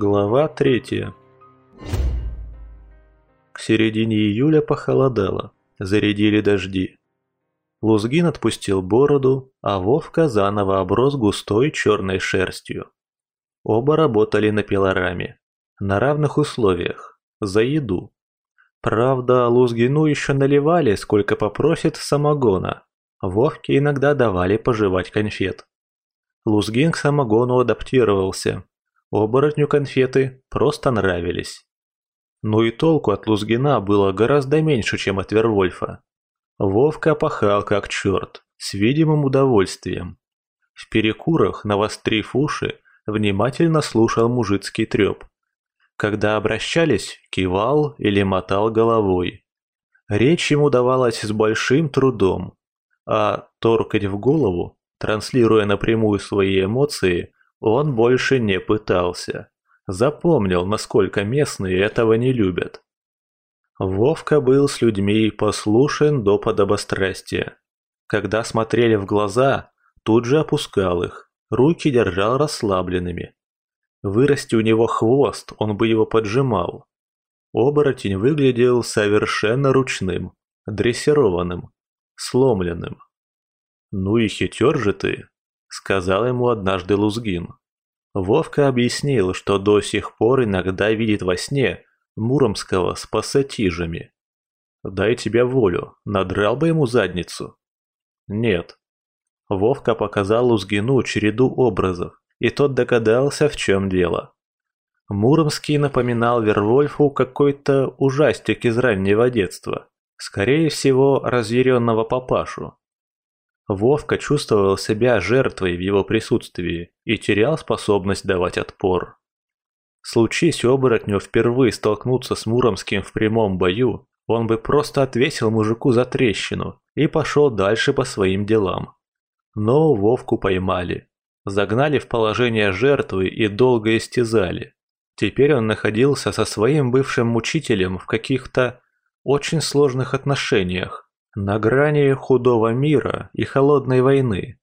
Глава третья К середине июля похолодало, зарядили дожди. Лузгин отпустил бороду, а Вовка заново оброс густой черной шерстью. Оба работали на пилораме, на равных условиях, за еду. Правда, Лузгину еще наливали, сколько попросит самогона. Вовке иногда давали пожевать конфет. Лузгин к самогону адаптировался, Оборотню конфеты просто нравились. Ну и толку от Лузгина было гораздо меньше, чем от Вервольфа. Вовка пахал как черт, с видимым удовольствием. В перекурах, навострив уши, внимательно слушал мужицкий треп. Когда обращались, кивал или мотал головой. Речь ему давалась с большим трудом, а торкать в голову, транслируя напрямую свои эмоции, он больше не пытался. Запомнил, насколько местные этого не любят. Вовка был с людьми послушен до подобострастия. Когда смотрели в глаза, тут же опускал их, руки держал расслабленными. Вырасти у него хвост, он бы его поджимал. Оборотень выглядел совершенно ручным, дрессированным, сломленным. «Ну и хитер же ты», — сказал ему однажды Лузгин. Вовка объяснил, что до сих пор иногда видит во сне Муромского с пассатижами. «Дай тебе волю, надрал бы ему задницу». «Нет». Вовка показал Лузгину череду образов, и тот догадался, в чем дело. Муромский напоминал Вервольфу какой-то ужастик из раннего детства, скорее всего, разъяренного папашу. Вовка чувствовал себя жертвой в его присутствии и терял способность давать отпор. Случись оборотню впервые столкнуться с Муромским в прямом бою, он бы просто отвесил мужику за трещину и пошел дальше по своим делам. Но Вовку поймали, загнали в положение жертвы и долго истязали. Теперь он находился со своим бывшим мучителем в каких-то очень сложных отношениях, на грани худого мира и холодной войны.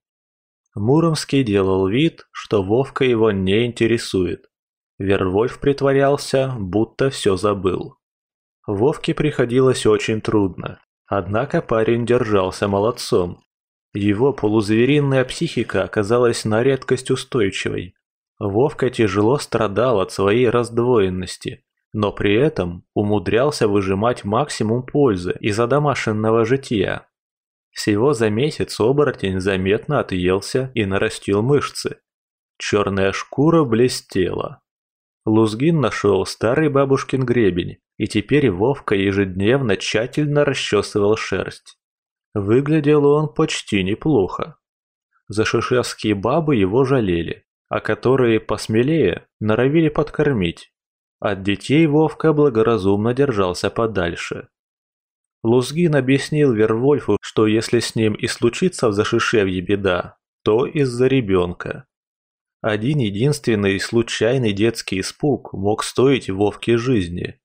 Муромский делал вид, что Вовка его не интересует. Вервольф притворялся, будто все забыл. Вовке приходилось очень трудно, однако парень держался молодцом. Его полузвериная психика оказалась на редкость устойчивой. Вовка тяжело страдал от своей раздвоенности, но при этом умудрялся выжимать максимум пользы из одомашенного жития. Всего за месяц оборотень заметно отъелся и нарастил мышцы. Черная шкура блестела. Лузгин нашел старый бабушкин гребень, и теперь Вовка ежедневно тщательно расчесывал шерсть. Выглядел он почти неплохо. Зашишевские бабы его жалели, а которые посмелее норовили подкормить. От детей Вовка благоразумно держался подальше. Лузгин объяснил Вервольфу, что если с ним и случится в Зашишевье беда, то из-за ребенка. Один единственный случайный детский испуг мог стоить Вовке жизни.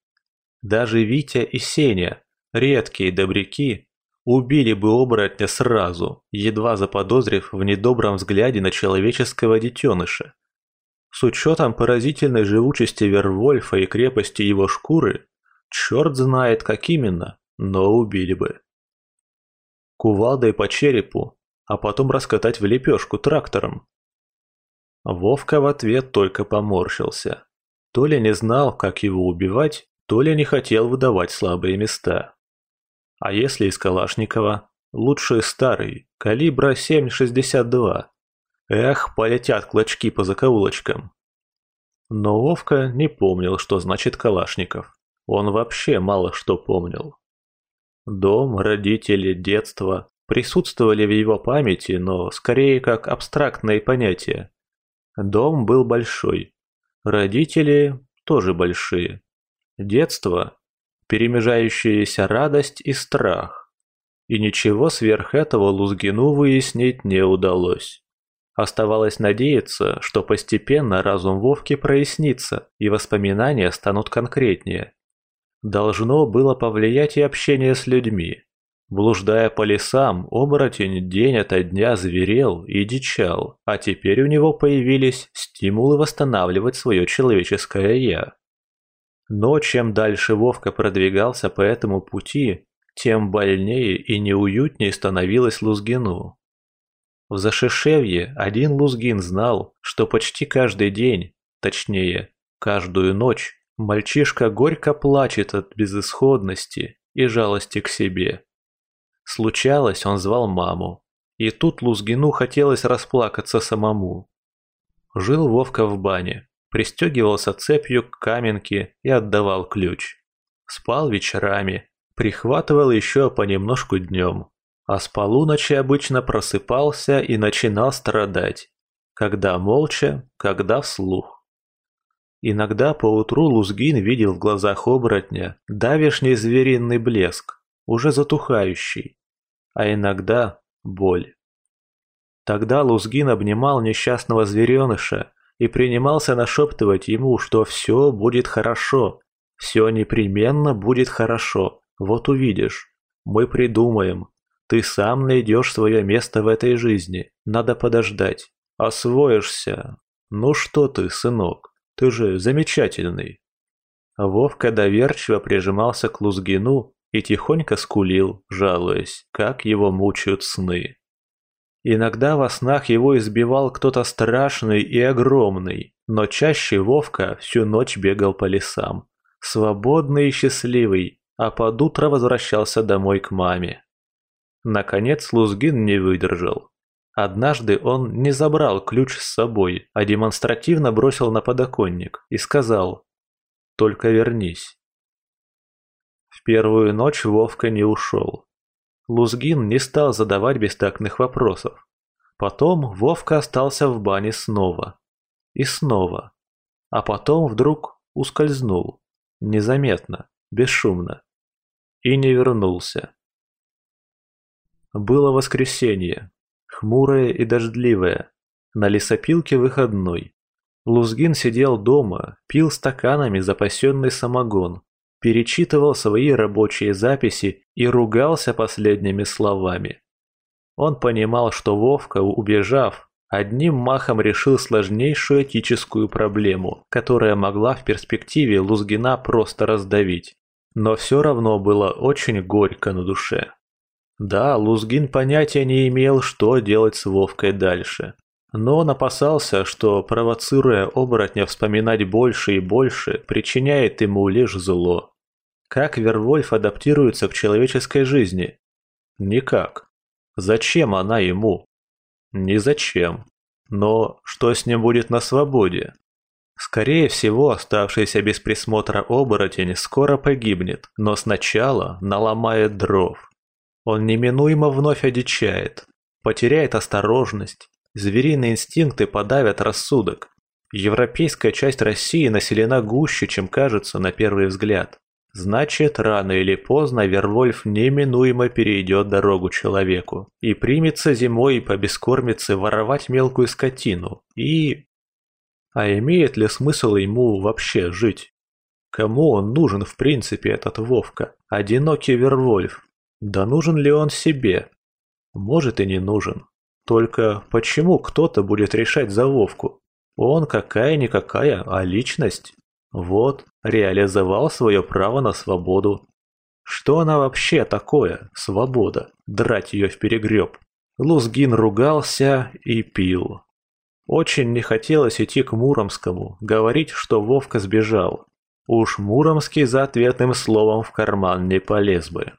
Даже Витя и Сеня, редкие добряки, убили бы оборотня сразу, едва заподозрив в недобром взгляде на человеческого детеныша. С учетом поразительной живучести Вервольфа и крепости его шкуры, черт знает как именно, но убили бы. Кувалдой по черепу, а потом раскатать в лепешку трактором. Вовка в ответ только поморщился. То ли не знал, как его убивать, то ли не хотел выдавать слабые места. А если из Калашникова? Лучше старый, калибра 7,62. Эх, полетят клочки по закоулочкам. Но Вовка не помнил, что значит Калашников. Он вообще мало что помнил. Дом, родители, детство присутствовали в его памяти, но скорее как абстрактные понятия. Дом был большой. Родители тоже большие. Детство – перемежающаяся радость и страх. И ничего сверх этого Лузгину выяснить не удалось. Оставалось надеяться, что постепенно разум Вовки прояснится и воспоминания станут конкретнее. Должно было повлиять и общение с людьми. Блуждая по лесам, оборотень день ото дня зверел и дичал, а теперь у него появились стимулы восстанавливать свое человеческое «я». Но чем дальше Вовка продвигался по этому пути, тем больнее и неуютнее становилось Лузгину. В Зашишевье один Лузгин знал, что почти каждый день, точнее, каждую ночь, мальчишка горько плачет от безысходности и жалости к себе. Случалось, он звал маму, и тут Лузгину хотелось расплакаться самому. Жил Вовка в бане, пристегивался цепью к каменке и отдавал ключ. Спал вечерами, прихватывал еще понемножку днем, а с полуночи обычно просыпался и начинал страдать, когда молча, когда вслух. Иногда поутру Лузгин видел в глазах оборотня давишний звериный блеск, уже затухающий, а иногда боль. Тогда Лузгин обнимал несчастного звереныша и принимался нашептывать ему, что все будет хорошо, все непременно будет хорошо, вот увидишь, мы придумаем, ты сам найдешь свое место в этой жизни, надо подождать, освоишься. Ну что ты, сынок, ты же замечательный. Вовка доверчиво прижимался к Лузгину и тихонько скулил, жалуясь, как его мучают сны. Иногда во снах его избивал кто-то страшный и огромный, но чаще Вовка всю ночь бегал по лесам, свободный и счастливый, а под утро возвращался домой к маме. Наконец Лузгин не выдержал. Однажды он не забрал ключ с собой, а демонстративно бросил на подоконник и сказал «Только вернись». В первую ночь Вовка не ушел. Лузгин не стал задавать бестактных вопросов. Потом Вовка остался в бане снова. И снова. А потом вдруг ускользнул. Незаметно, бесшумно. И не вернулся. Было воскресенье. Хмурое и дождливое. На лесопилке выходной. Лузгин сидел дома, пил стаканами запасенный самогон перечитывал свои рабочие записи и ругался последними словами. Он понимал, что Вовка, убежав, одним махом решил сложнейшую этическую проблему, которая могла в перспективе Лузгина просто раздавить. Но все равно было очень горько на душе. Да, Лузгин понятия не имел, что делать с Вовкой дальше. Но он опасался, что, провоцируя оборотня вспоминать больше и больше, причиняет ему лишь зло. Как Вервольф адаптируется к человеческой жизни? Никак. Зачем она ему? Ни зачем. Но что с ним будет на свободе? Скорее всего, оставшийся без присмотра оборотень скоро погибнет, но сначала наломает дров. Он неминуемо вновь одичает, потеряет осторожность, звериные инстинкты подавят рассудок. Европейская часть России населена гуще, чем кажется на первый взгляд. Значит, рано или поздно Вервольф неминуемо перейдет дорогу человеку и примется зимой по бескормице воровать мелкую скотину и... А имеет ли смысл ему вообще жить? Кому он нужен в принципе этот Вовка? Одинокий Вервольф? Да нужен ли он себе? Может и не нужен. Только почему кто-то будет решать за Вовку? Он какая-никакая, а личность. Вот, реализовал свое право на свободу. Что она вообще такое, свобода? Драть ее в перегреб. Лузгин ругался и пил. Очень не хотелось идти к Муромскому, говорить, что Вовка сбежал. Уж Муромский за ответным словом в карман не полез бы.